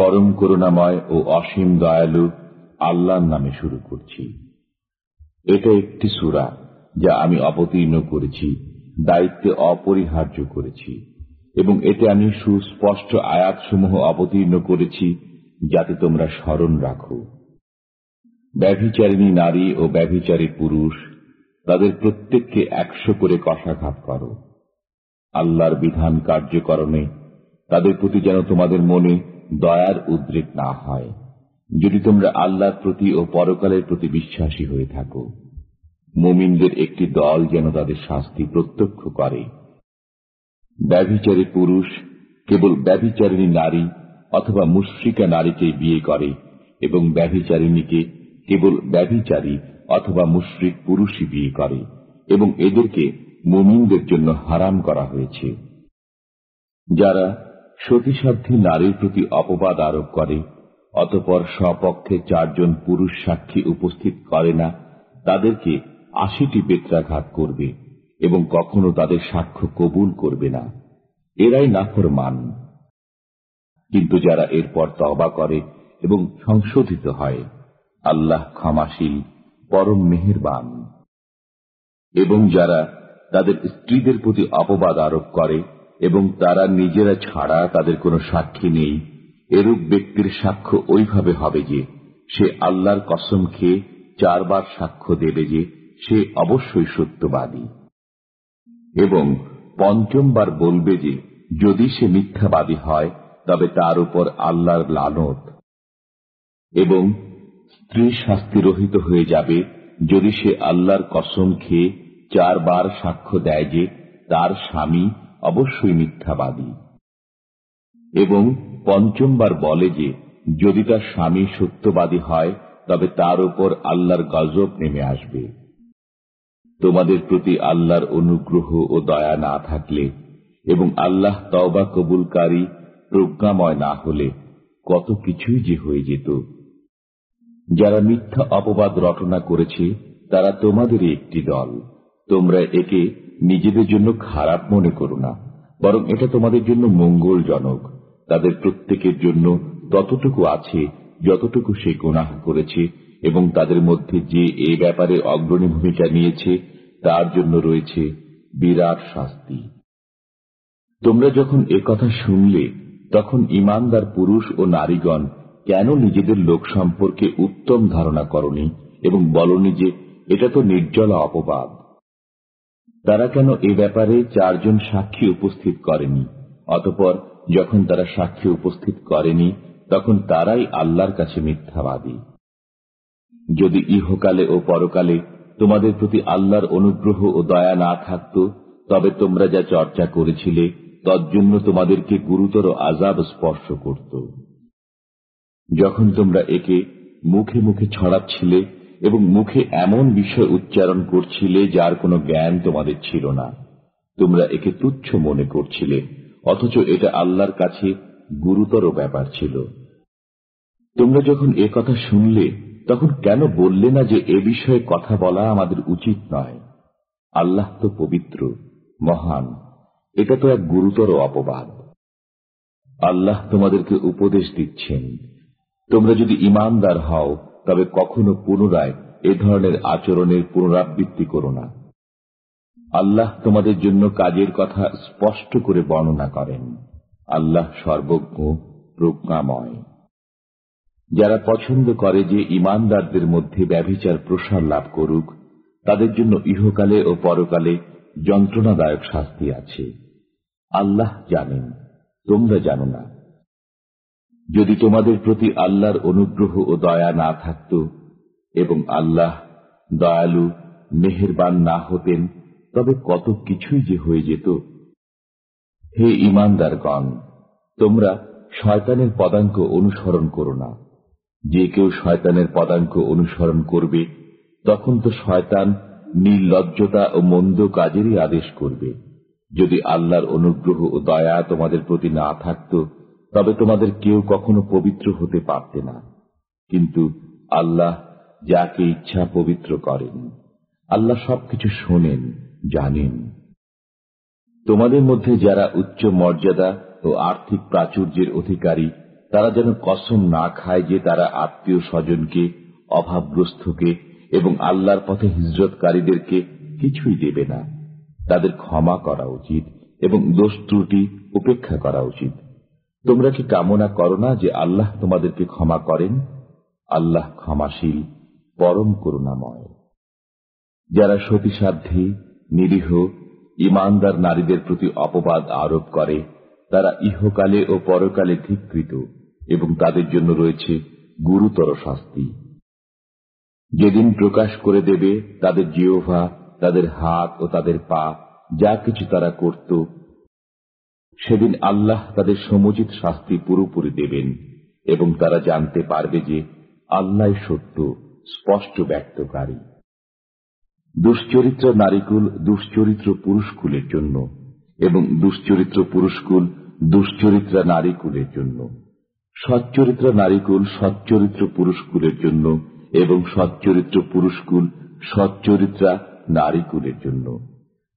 পরম করুণাময় ও অসীম দয়ালু আল্লাহর নামে শুরু করছি। এটা একটি সুরা যা আমি অবতীর্ণ করেছি, দায়িত্বে অপরিহার্য করেছি, এবং এতে আমি সুস্পষ্ট আয়াতসমূহ অবতীর্ণ করেছি যাতে তোমরা স্মরণ রাখো। ব্যভিচারিণী নারী ও ব্যভিচারী পুরুষ, তাদের প্রত্যেককে একশো করে কষাঘাত করো। আল্লাহর বিধান কার্যকরণে তাদের প্রতি যেন তোমাদের মনে দয়ার উদ্রেক না হয়। যদি তোমরা আল্লাহর প্রতি ও পরকালের প্রতি বিশ্বাসী হয়ে থাকো, মুমিনদের একটি দল যেন তাদের শাস্তি প্রত্যক্ষ করে। ব্যভিচারী পুরুষ কেবল ব্যভিচারিণী নারী অথবা মুশ্রিকা নারীকে বিয়ে করে এবং ব্যভিচারিণীকে কেবল ব্যভিচারী অথবা মুশ্রিক পুরুষই বিয়ে করে এবং এদেরকে মুমিনদের জন্য হারাম করা হয়েছে। যারা সতীসাধ্যী নারীর প্রতি অপবাদ আরোপ করে, অতপর স্বপক্ষে চারজন পুরুষ সাক্ষী উপস্থিত করে না, তাদেরকে আশিটি বেত্রাঘাত করবে এবং কখনো তাদের সাক্ষ্য কবুল করবে না। এরাই নাফর মান কিন্তু যারা এরপর তবা করে এবং সংশোধিত হয়, আল্লাহ ক্ষমাশীল, পরম মেহেরবান। এবং যারা তাদের স্ত্রীদের প্রতি অপবাদ আরোপ করে এবং তারা নিজেরা ছাড়া তাদের কোনো সাক্ষী নেই, এরূপ ব্যক্তির সাক্ষ্য ওইভাবে হবে যে, সে আল্লাহর কসম খেয়ে চারবার সাক্ষ্য দেবে যে, সে অবশ্যই সত্যবাদী। এবং পঞ্চমবার বলবে যে, যদি সে মিথ্যাবাদী হয়, তবে তার উপর আল্লাহর লানত। এবং স্ত্রী শাস্তি শাস্তিরহিত হয়ে যাবে, যদি সে আল্লাহর কসম খেয়ে চারবার সাক্ষ্য দেয় যে, তার স্বামী অবশ্যই মিথ্যাবাদী। এবং পঞ্চমবার বলে যে, যদি তার স্বামী সত্যবাদী হয়, তবে তার উপর আল্লাহর গজব নেমে আসবে। তোমাদের প্রতি আল্লাহর অনুগ্রহ ও দয়া না থাকলে এবং আল্লাহ তওবা কবুলকারী, প্রজ্ঞাময় না হলে কত কিছুই যে হয়ে যেত। যারা মিথ্যা অপবাদ রটনা করেছে, তারা তোমাদেরই একটি দল। তোমরা একে নিজেদের জন্য খারাপ মনে করো না, বরং এটা তোমাদের জন্য মঙ্গলজনক। তাদের প্রত্যেকের জন্য ততটুকু আছে, যতটুকু সে গুনাহ করেছে, এবং তাদের মধ্যে যে এ ব্যাপারে অগ্রণী ভূমিকা নিয়েছে, তার জন্য রয়েছে বিরাট শাস্তি। তোমরা যখন এ কথা শুনলে, তখন ইমানদার পুরুষ ও নারীগণ কেন নিজেদের লোক সম্পর্কে উত্তম ধারণা করনি, এবং বলনি যে এটা তো নির্জলা অপবাদ। তারা কেন এ ব্যাপারে চারজন সাক্ষী উপস্থিত করেনি? অতপর যখন তারা সাক্ষী উপস্থিত করেনি, তখন তারাই আল্লাহর কাছে মিথ্যাবাদী। যদি ইহকালে ও পরকালে তোমাদের প্রতি আল্লাহর অনুগ্রহ ও দয়া না থাকত, তবে তোমরা যা চর্চা করেছিলে তজ্জন্য তোমাদেরকে গুরুতর আজাব স্পর্শ করত। যখন তোমরা একে মুখে মুখে ছড়াচ্ছিলে এবং মুখে এমন বিষয় উচ্চারণ করছিলে যার কোনো জ্ঞান তোমাদের ছিল না। তোমরা একে তুচ্ছ মনে করছিলে, অথচ এটা আল্লাহর কাছে গুরুতর ব্যাপার ছিল। তোমরা যখন এ কথা শুনলে, তখন কেন বললে না যে এ বিষয়ে কথা বলা আমাদের উচিত নয়? আল্লাহ তো পবিত্র, মহান, এটা তো এক গুরুতর অপবাদ। আল্লাহ তোমাদেরকে উপদেশ দিচ্ছেন। তোমরা যদি ইমানদার হও তবে কখনো পুনরায় এ ধরনের আচরণের পুনরাবৃত্তি করো না। আল্লাহ তোমাদের জন্য কাজের কথা স্পষ্ট করে বর্ণনা করেন। আল্লাহ সর্বজ্ঞ, প্রজ্ঞাময়। যারা পছন্দ করে যে ইমানদারদের মধ্যে ব্যভিচার প্রসার লাভ করুক, তাদের জন্য ইহকালে ও পরকালে যন্ত্রণাদায়ক শাস্তি আছে। আল্লাহ জানেন, তোমরা জানো না। যদি তোমাদের প্রতি আল্লাহর অনুগ্রহ ও দয়া না থাকত এবং আল্লাহ দয়ালু মেহেরবান না হতেন, তবে কত কিছুই যে হয়ে যেত। হে ইমানদারগণ, তোমরা শয়তানের পদাঙ্ক অনুসরণ করো না। যে কেউ শয়তানের পদাঙ্ক অনুসরণ করবে, তখন তো শয়তান নির্লজ্জতা ও মন্দ কাজেরই আদেশ করবে। যদি আল্লাহর অনুগ্রহ ও দয়া তোমাদের প্রতি না থাকত তবে তোমাদের কেউ কখনো পবিত্র হতে পারতে না। কিন্তু আল্লাহ যাকে ইচ্ছা পবিত্র করেন, আল্লাহ সবকিছু শোনেন, জানেন। তোমাদের মধ্যে যারা উচ্চ মর্যাদা ও আর্থিক প্রাচুর্যের অধিকারী, তারা যেন কসম না খায় যে তারা আত্মীয় স্বজনকে অভাবগ্রস্তকে এবং আল্লাহর পথে হিজরতকারীদেরকে কিছুই দেবে না। তাদের ক্ষমা করা উচিত এবং দোষ ত্রুটি উপেক্ষা করা উচিত। তোমরা কি কামনা করো না যে আল্লাহ তোমাদেরকে ক্ষমা করেন? আল্লাহ ক্ষমাশীল, পরম করুণাময়। যারা সতীসাধ্যী, নিরীহ ইমানদার নারীদের প্রতি অপবাদ আরোপ করে, তারা ইহকালে ও পরকালে ধিকৃত এবং তাদের জন্য রয়েছে গুরুতর শাস্তি। যেদিন প্রকাশ করে দেবে তাদের জিওভা তাদের হাত ও তাদের পা, যা কিছু তারা করত সেদিন আল্লাহ তাদের সমুচিত শাস্তি পুরোপুরি দেবেন এবং তারা জানতে পারবে যে আল্লাহ সত্য, স্পষ্ট ব্যক্তকারী। দুশ্চরিত্র নারীকুল দুশ্চরিত্র পুরুষকুলের জন্য এবং দুশ্চরিত্র পুরুষকুল দুশ্চরিত্রা নারীকুলের জন্য। সচ্চরিত্র নারীকুল সচ্চরিত্র পুরুষকুলের জন্য এবং সচ্চরিত্র পুরুষকুল সচ্চরিত্রা নারীকুলের জন্য।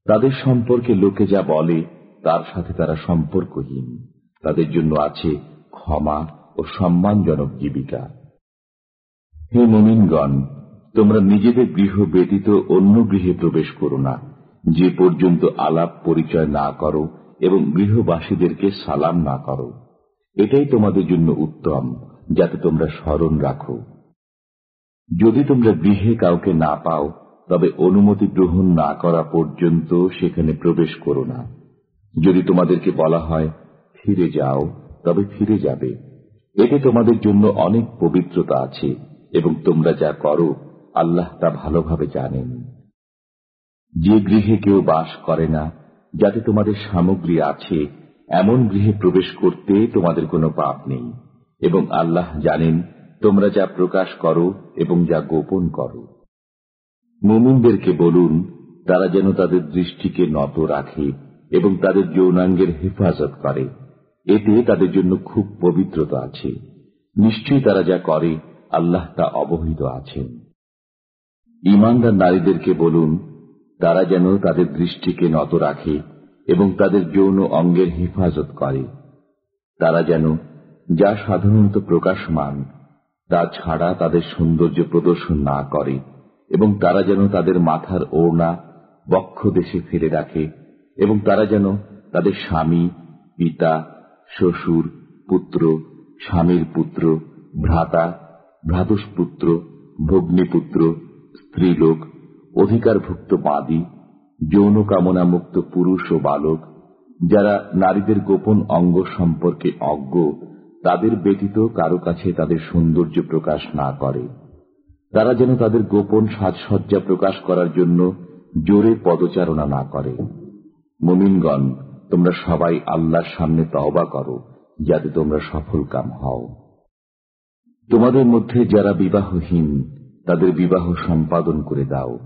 তাদের সম্পর্কে লোকে যা বলে তার সাথে তারা সম্পর্কহীন। তাদের জন্য আছে ক্ষমা ও সম্মানজনক জীবিকা। হে মুমিনগণ, তোমরা নিজেদের গৃহ ব্যতীত অন্য গৃহে প্রবেশ করো না। যে পর্যন্ত আলাপ পরিচয় না করো এবং গৃহবাসীদেরকে সালাম না করো। এটাই তোমাদের জন্য উত্তম, যাতে তোমরা স্মরণ রাখো। যদি তোমরা গৃহে কাউকে না পাও, তবে অনুমতি গ্রহণ না করা পর্যন্ত সেখানে প্রবেশ করো না। যদি তোমাদেরকে বলা হয়, ফিরে যাও, তবে ফিরে যাবে। এতে তোমাদের জন্য অনেক পবিত্রতা আছে এবং তোমরা যা করো, আল্লাহ তা ভালোভাবে জানেন। যে গৃহে কেউ বাস করে না, যাতে তোমাদের সামগ্রী আছে, এমন গৃহে প্রবেশ করতে তোমাদের কোনো পাপ নেই। এবং আল্লাহ জানেন, তোমরা যা প্রকাশ করো এবং যা গোপন করো। মুমিনদেরকে বলুন, তারা যেন তাদের দৃষ্টিকে নত রাখে। এবং তাদের যৌনাঙ্গের হেফাজত করে। এতে তাদের জন্য খুব পবিত্রতা আছে। নিশ্চয়ই তারা যা করে, আল্লাহ তা অবহিত আছেন। ইমানদার নারীদেরকে বলুন, তারা যেন তাদের দৃষ্টিকে নত রাখে এবং তাদের যৌন অঙ্গের হেফাজত করে। তারা যেন যা সাধারণত প্রকাশমান, তা ছাড়া তাদের সৌন্দর্য প্রদর্শন না করে এবং তারা যেন তাদের মাথার ওড়না বক্ষ দেশে ফেলে রাখে এবং তারা যেন তাদের স্বামী, পিতা, শ্বশুর, পুত্র, স্বামীর পুত্র, ভ্রাতা, ভ্রাতুষ্পুত্র, ভগ্নীপুত্র, স্ত্রীলোক, অধিকারভুক্ত বাদী, যৌন কামনা মুক্ত পুরুষ ও বালক, যারা নারীদের গোপন অঙ্গ সম্পর্কে অজ্ঞ, তাদের ব্যতীত কারও কাছে তাদের সৌন্দর্য প্রকাশ না করে। তারা যেন তাদের গোপন সাজসজ্জা প্রকাশ করার জন্য জোরে পদচারণা না করে। মুমিনগণ, তোমরা সবাই আল্লাহর সামনে তওবা করো, যাতে তোমরা সফল কাম হও। তোমাদের মধ্যে যারা বিবাহহীন, তাদের বিবাহ সম্পাদন করে দাও,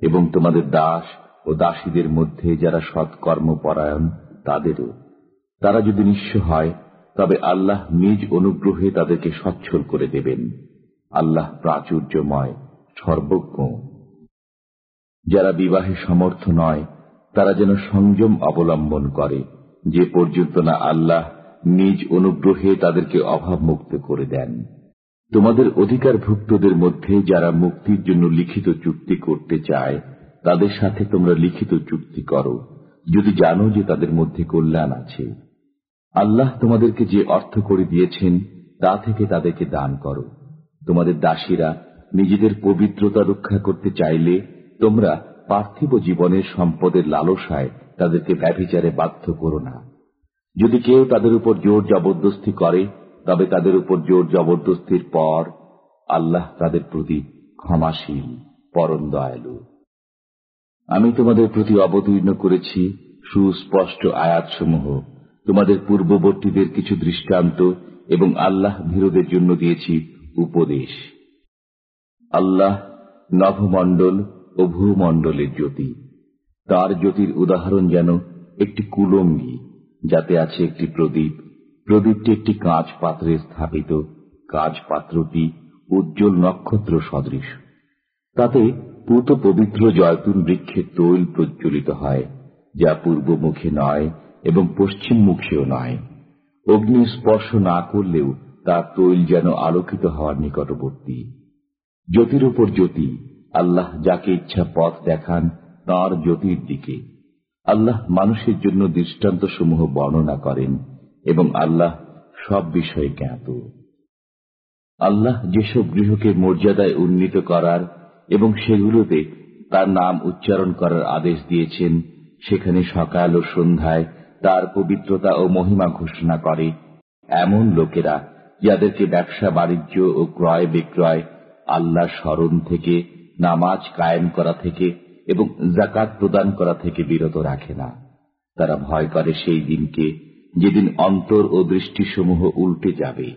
এবং তোমাদের দাস ও দাসীদের মধ্যে যারা সৎকর্মপরায়ণ, তাদেরও। তারা যদি নিঃস্ব হয়, তবে আল্লাহ নিজ অনুগ্রহে তাদেরকে সচ্ছল করে দেবেন। আল্লাহ প্রাচুর্যময়, সর্বজ্ঞ। যারা বিবাহে সমর্থ নয় তারা যেন সংযম অবলম্বন করে, যে পর্যন্ত না আল্লাহ নিজ অনুগ্রহে তাদেরকে অভাব মুক্ত করে দেন। তোমাদের অধিকারভুক্তদের মধ্যে যারা মুক্তির জন্য লিখিত চুক্তি করতে চায়, তাদের সাথে তোমরা লিখিত চুক্তি করো, যদি জানো যে তাদের মধ্যে কল্যাণ আছে। আল্লাহ তোমাদেরকে যে অর্থ করে দিয়েছেন, তা থেকে তাদেরকে দান করো। তোমাদের দাসীরা নিজেদের পবিত্রতা রক্ষা করতে চাইলে তোমরা পার্থিব জীবনের সম্পদের লালসায় তাদেরকে ব্যভিচারে বাধ্য করো না। যদি কেউ তাদের উপর জোর জবরদস্তি করে, তবে তাদের উপর জোর জবরদস্তির পর আল্লাহ তাদের প্রতি ক্ষমাশীল, পরম দয়ালু। আমি তোমাদের প্রতি অবতীর্ণ করেছি সুস্পষ্ট আয়াতসমূহ। তোমাদের পূর্ববর্তীদের কিছু দৃষ্টান্ত এবং আল্লাহ ভীরদের জন্য দিয়েছি উপদেশ। আল্লাহ নভমণ্ডল ও ভূমণ্ডলের জ্যোতি। তার জ্যোতির উদাহরণ যেন একটি কুলঙ্গি, যাতে আছে একটি প্রদীপ। প্রদীপটি একটি কাঁচ পাত্রে স্থাপিত। কাঁচ পাত্রটি উজ্জ্বল নক্ষত্র সদৃশ। তাতে পুত পবিত্র জয়তুন বৃক্ষের তৈল প্রজ্বলিত হয়, যা পূর্বমুখী নয় এবং পশ্চিম মুখেও নয়। অগ্নি স্পর্শ না করলেও তার তৈল যেন আলোকিত হওয়ার নিকটবর্তী। জ্যোতির উপর জ্যোতি আল্লাহ যাকে ইচ্ছা পথ দেখান তাঁর জ্যোতির দিকে। আল্লাহ মানুষের জন্য দৃষ্টান্ত সমূহ বর্ণনা করেন এবং আল্লাহ সব বিষয়ে জ্ঞাত। আল্লাহ যেসব গৃহকে মর্যাদায় উন্নীত করার এবং সেগুলোতে তার নাম উচ্চারণ করার আদেশ দিয়েছেন, সেখানে সকাল ও সন্ধ্যায় তার পবিত্রতা ও মহিমা ঘোষণা করে এমন লোকেরা যাদেরকে ব্যবসা, বাণিজ্য ও ক্রয় বিক্রয় আল্লাহ স্মরণ থেকে নামাজ কায়েম করা থেকে এবং জাকাত প্রদান করা থেকে বিরত রাখে না। তারা ভয় করে সেই দিনকে যেদিন অন্তর ও দৃষ্টিসমূহ উল্টে যাবে।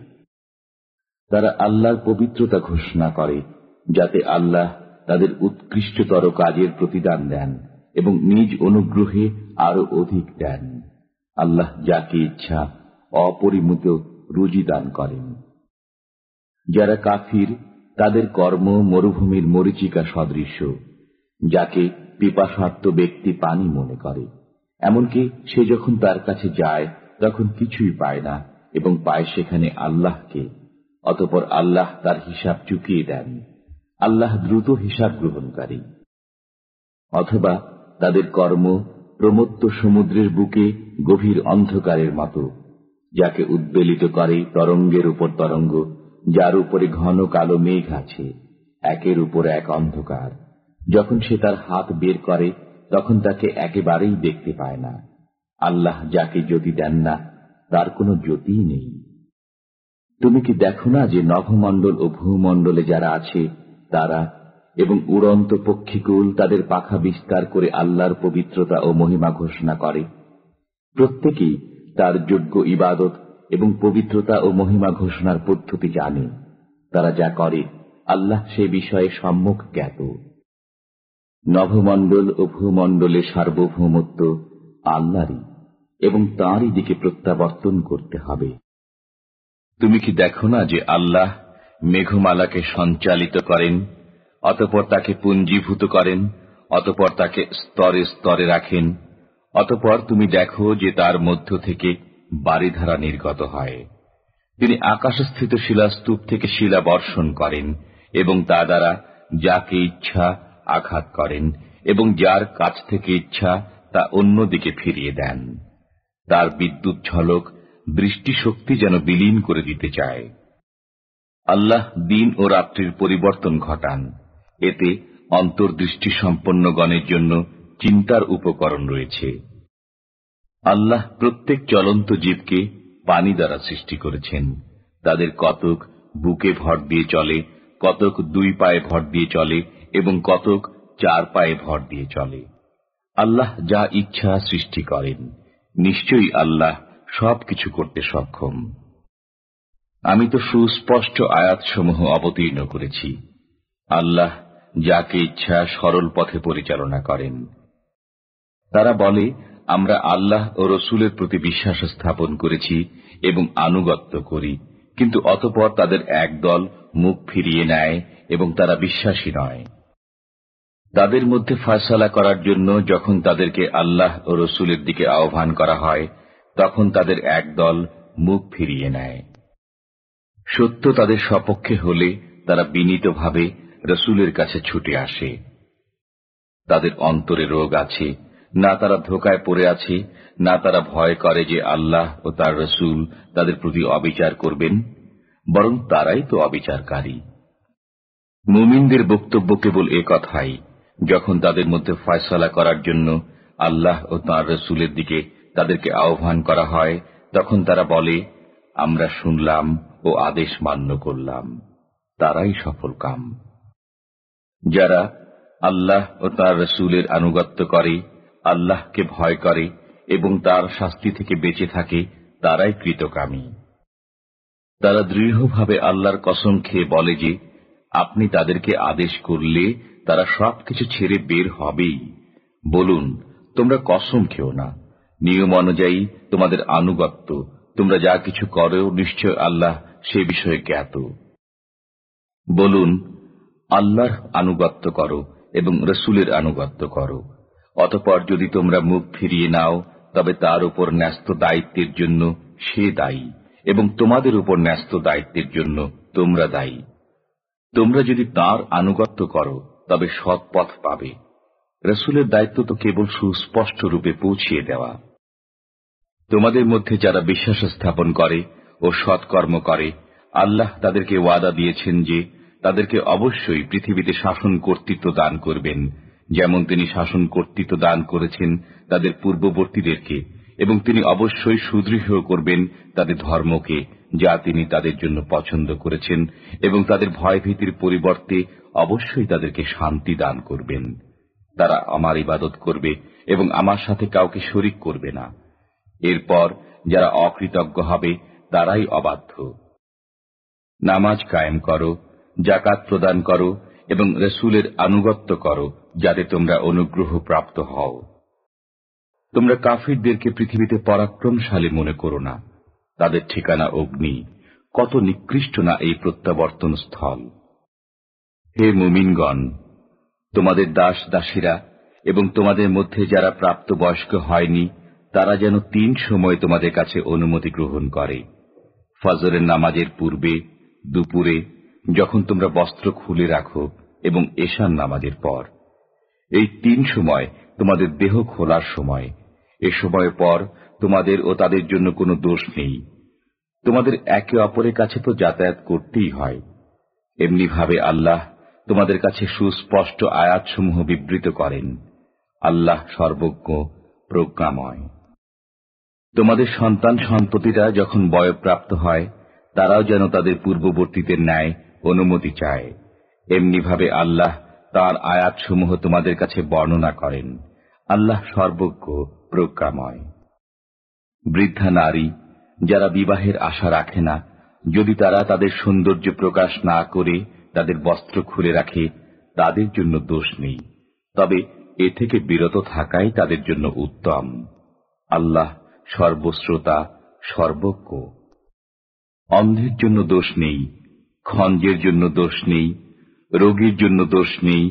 তারা আল্লাহর পবিত্রতা ঘোষণা করে, যাতে আল্লাহ তাদের উৎকৃষ্টতর কাজের প্রতিদান দেন এবং নিজ অনুগ্রহে আরও অধিক দেন। আল্লাহ যাকে ইচ্ছা অপরিমিত রুজি দান করেন। যারা কাফির তাদের কর্ম মরুভূমির মরিচিকা সদৃশ্য, যাকে পিপাসার্থ ব্যক্তি পানি মনে করে। এমনকি সে যখন তার কাছে যায়, তখন কিছুই পায় না এবং পায় সেখানে আল্লাহকে, অতপর আল্লাহ তার হিসাব চুকিয়ে দেন। আল্লাহ দ্রুত হিসাব গ্রহণকারী। অথবা তাদের কর্ম প্রমত্ত সমুদ্রের বুকে গভীর অন্ধকারের মতো, যাকে উদ্বেলিত করে তরঙ্গের উপর তরঙ্গ যার উপরে ঘন কালো মেঘ আছে, একের উপর এক অন্ধকার। যখন সে তার হাত বের করে, তখন তাকে একেবারেই দেখতে পায় না। আল্লাহ যাকে জ্যোতি দেন না, তার কোনো জ্যোতিই নেই। তুমি কি দেখো না যে নভমণ্ডল ও ভূমণ্ডলে যারা আছে, তারা এবং উড়ন্ত পক্ষীকুল তাদের পাখা বিস্তার করে আল্লাহর পবিত্রতা ও মহিমা ঘোষণা করে? প্রত্যেকেই তার যোগ্য ইবাদত এবং পবিত্রতা ও মহিমা ঘোষণার পদ্ধতি জানে। তারা যা করে, আল্লাহ সে বিষয়ে সম্মুখ জ্ঞাত। নভমণ্ডল ও ভূমণ্ডলে সার্বভৌমত্ব আল্লাহরই, এবং তাঁরই দিকে প্রত্যাবর্তন করতে হবে। তুমি কি দেখো না যে আল্লাহ মেঘমালাকে সঞ্চালিত করেন, অতপর তাকে পুঞ্জীভূত করেন, অতপর তাকে স্তরে স্তরে রাখেন, অতপর তুমি দেখো যে তার মধ্য থেকে বাড়িধারা নির্গত হয়। তিনি আকাশস্থিত শিলাস্তূপ থেকে শিলা বর্ষণ করেন এবং তা দ্বারা যাকে ইচ্ছা আঘাত করেন এবং যার কাছ থেকে ইচ্ছা তা অন্যদিকে ফিরিয়ে দেন। তার বিদ্যুৎ ঝলক, দৃষ্টিশক্তি যেন বিলীন করে দিতে চায়। আল্লাহ দিন ও রাত্রির পরিবর্তন ঘটান। এতে অন্তর্দৃষ্টি সম্পন্ন গণের জন্য চিন্তার উপকরণ রয়েছে। আল্লাহ প্রত্যেক চলন্ত জীবকে পানি দ্বারা সৃষ্টি করেছেন। তাদের কতক বুকে ভর দিয়ে চলে, কতক দুই পায়ে ভর দিয়ে চলে এবং কতক চার পায়ে ভর দিয়ে চলে। আল্লাহ যা ইচ্ছা সৃষ্টি করেন, নিশ্চয়ই আল্লাহ সবকিছু করতে সক্ষম। আমি তো সুস্পষ্ট আয়াতসমূহ অবতীর্ণ করেছি। আল্লাহ যাকে ইচ্ছা সরল পথে পরিচালনা করেন। তারা বলে আমরা আল্লাহ ও রসুলের প্রতি বিশ্বাস স্থাপন করেছি এবং আনুগত্য করি, কিন্তু অতপর তাদের এক দল মুখ ফিরিয়ে নেয় এবং তারা বিশ্বাসী নয়। তাদের মধ্যে ফয়সলা করার জন্য যখন তাদেরকে আল্লাহ ও রসুলের দিকে আহ্বান করা হয়, তখন তাদের এক দল মুখ ফিরিয়ে নেয়। সত্য তাদের সপক্ষে হলে তারা বিনীতভাবে রসুলের কাছে ছুটে আসে। তাদের অন্তরে রোগ আছে না তারা ধোকায় পড়ে আছে, না তারা ভয় করে যে আল্লাহ ও তার রসুল তাদের প্রতি অবিচার করবেন, বরং তারাই তো অবিচারকারী। মুমিনদের বক্তব্য কেবল কথাই, যখন তাদের মধ্যে ফয়সলা করার জন্য আল্লাহ ও তাঁর রসুলের দিকে তাদেরকে আহ্বান করা হয়, তখন তারা বলে, আমরা শুনলাম ও আদেশ মান্য করলাম। তারাই সফল কাম। যারা আল্লাহ ও তার রসুলের আনুগত্য করে আল্লাহকে ভয় করে এবং তার শাস্তি থেকে বেঁচে থাকে, তারাই কৃতকামী। তারা দৃঢ়ভাবে আল্লাহর কসম খেয়ে বলে যে, আপনি তাদেরকে আদেশ করলে তারা সবকিছু ছেড়ে বের হবেই। বলুন, তোমরা কসম খেও না। নিয়ম অনুযায়ী তোমাদের আনুগত্য, তোমরা যা কিছু করো নিশ্চয় আল্লাহ সে বিষয়ে জ্ঞাত। বলুন, আল্লাহর আনুগত্য করো এবং রসুলের আনুগত্য করো। অতপর যদি তোমরা মুখ ফিরিয়ে নাও, তবে তার উপর ন্যস্ত দায়িত্বের জন্য সে দায়ী, এবং তোমাদের উপর ন্যস্ত দায়িত্বের জন্য তোমরা দায়ী। তোমরা যদি তার আনুগত্য করো, তবে সৎ পথ পাবে। রসুলের দায়িত্ব তো কেবল সুস্পষ্ট রূপে পৌঁছিয়ে দেওয়া। তোমাদের মধ্যে যারা বিশ্বাস স্থাপন করে ও সৎকর্ম করে, আল্লাহ তাদেরকে ওয়াদা দিয়েছেন যে, তাদেরকে অবশ্যই পৃথিবীতে শাসন কর্তৃত্ব দান করবেন। যেমন তিনি শাসন কর্তৃত্ব দান করেছেন তাদের পূর্ববর্তীদেরকে, এবং তিনি অবশ্যই সুদৃঢ় করবেন তাদের ধর্মকে, যা তিনি তাদের জন্য পছন্দ করেছেন, এবং তাদের ভয়ভীতির পরিবর্তে অবশ্যই তাদেরকে শান্তি দান করবেন। তারা আমার ইবাদত করবে এবং আমার সাথে কাউকে শরিক করবে না। এরপর যারা অকৃতজ্ঞ হবে, তারাই অবাধ্য। নামাজ কায়েম করো জাকাত প্রদান করো, এবং রসুলের আনুগত্য করো যাতে তোমরা অনুগ্রহ প্রাপ্ত হও। তোমরা কাফিরদেরকে পৃথিবীতে পরাক্রমশালী মনে করো না। তাদের ঠিকানা অগ্নি। কত নিকৃষ্ট না এই প্রত্যাবর্তন স্থল। হে মুমিনগণ, তোমাদের দাস দাসীরা এবং তোমাদের মধ্যে যারা প্রাপ্ত বয়স্ক হয়নি, তারা যেন তিন সময় তোমাদের কাছে অনুমতি গ্রহণ করে। ফজরের নামাজের পূর্বে, দুপুরে, যখন তোমরা বস্ত্র খুলে রাখো এবং এশান নামাজের পর। এই তিন সময় তোমাদের দেহ খোলার সময়। এ সময়ের পর তোমাদের ও তাদের জন্য কোনো দোষ নেই। তোমাদের একে অপরের কাছে তো যাতায়াত করতেই হয়। এমনিভাবে আল্লাহ তোমাদের কাছে সুস্পষ্ট আয়াতসমূহ বিবৃত করেন। আল্লাহ সর্বজ্ঞ, প্রজ্ঞাময়। তোমাদের সন্তান সন্ততিরা যখন বয়প্রাপ্ত হয়, তারাও যেন তাদের পূর্ববর্তীদের ন্যায় অনুমতি চায়। এমনিভাবে আল্লাহ তার আয়াতসমূহ তোমাদের কাছে বর্ণনা করেন। আল্লাহ সর্বজ্ঞ, প্রজ্ঞাময়। বৃদ্ধা নারী, যারা বিবাহের আশা রাখে না, যদি তারা তাদের সৌন্দর্য প্রকাশ না করে তাদের বস্ত্র খুলে রাখে, তাদের জন্য দোষ নেই। তবে এ থেকে বিরত থাকাই তাদের জন্য উত্তম। আল্লাহ সর্বশ্রোতা, সর্বজ্ঞ। অন্ধের জন্য দোষ নেই, খঞ্জের জন্য দোষ নেই রোগীর জন্য দোষ নেই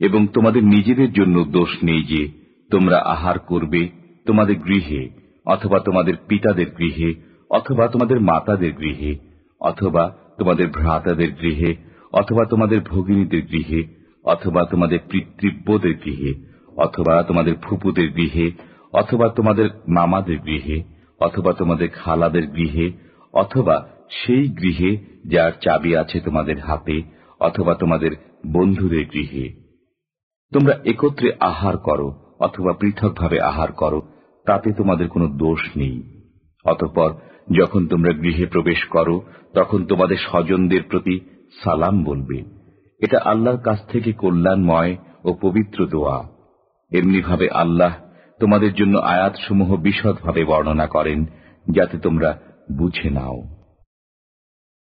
এবং তোমাদের নিজেদের জন্য দোষ নেই যে তোমরা আহার করবে তোমাদের গৃহে অথবা তোমাদের পিতাদের গৃহে অথবা তোমাদের মাতাদের গৃহে অথবা তোমাদের ভ্রাতাদের গৃহে অথবা তোমাদের ভগিনীদের গৃহে অথবা তোমাদের পিতৃব্যদের গৃহে অথবা তোমাদের ফুপুদের গৃহে অথবা তোমাদের মামাদের গৃহে অথবা তোমাদের খালাদের গৃহে অথবা সেই গৃহে যার চাবি আছে তোমাদের হাতে অথবা তোমাদের বন্ধুদের গৃহে। তোমরা একত্রে আহার করো অথবা পৃথকভাবে আহার করো, তাতে তোমাদের কোনো দোষ নেই। অতঃপর যখন তোমরা গৃহে প্রবেশ করো, তখন তোমাদের স্বজনদের প্রতি সালাম বলবে। এটা আল্লাহর কাছ থেকে কল্যাণময় ও পবিত্র দোয়া। এমনিভাবে আল্লাহ তোমাদের জন্য আয়াতসমূহ বিশদভাবে বর্ণনা করেন, যাতে তোমরা বুঝে নাও।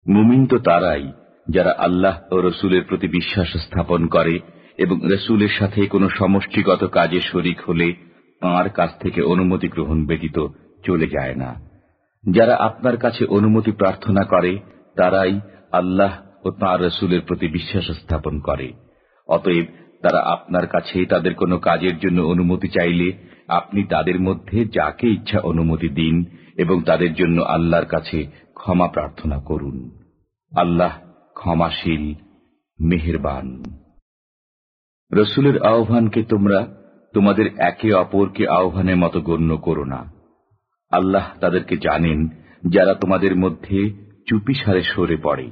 মুমিন তো তারাই যারা আল্লাহ ও রসুলের প্রতি বিশ্বাস স্থাপন করে এবং রসুলের সাথে কোনো সমষ্টিগত কাজে শরিক হলে তাঁর কাছ থেকে অনুমতি গ্রহণ ব্যতীত চলে যায় না। যারা আপনার কাছে অনুমতি প্রার্থনা করে, তারাই আল্লাহ ও তাঁর রসুলের প্রতি বিশ্বাস স্থাপন করে। অতএব তারা আপনার কাছে তাদের কোনো কাজের জন্য অনুমতি চাইলে আপনি তাদের মধ্যে যাকে ইচ্ছা অনুমতি দিন এবং তাদের জন্য আল্লাহর কাছে ক্ষমা প্রার্থনা করুন। আল্লাহ ক্ষমাশীল, মেহেরবান। রসুলের আহ্বানকে তোমরা তোমাদের একে অপরকে আহ্বানের মতো গণ্য করো না। আল্লাহ তাদেরকে জানেন যারা তোমাদের মধ্যে চুপিসারে সরে পড়ে।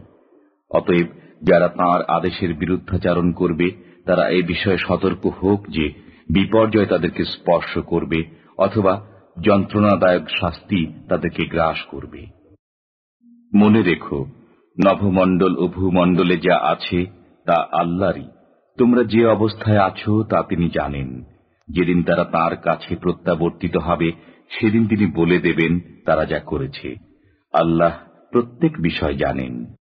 অতএব যারা তাঁর আদেশের বিরুদ্ধাচারণ করবে, তারা এই বিষয়ে সতর্ক হোক যে বিপর্যয় তাদেরকে স্পর্শ করবে অথবা যন্ত্রণাদায়ক শাস্তি তাদেরকে গ্রাস করবে। মনে রেখো নভমণ্ডল ও ভূমণ্ডলে যা আছে, তা আল্লাহরই। তোমরা যে অবস্থায় আছো, তা তিনি জানেন। যেদিন তারা তার কাছে প্রত্যাবর্তিত হবে, সেদিন তিনি বলে দেবেন, তারা যা করেছে। আল্লাহ প্রত্যেক বিষয় জানেন।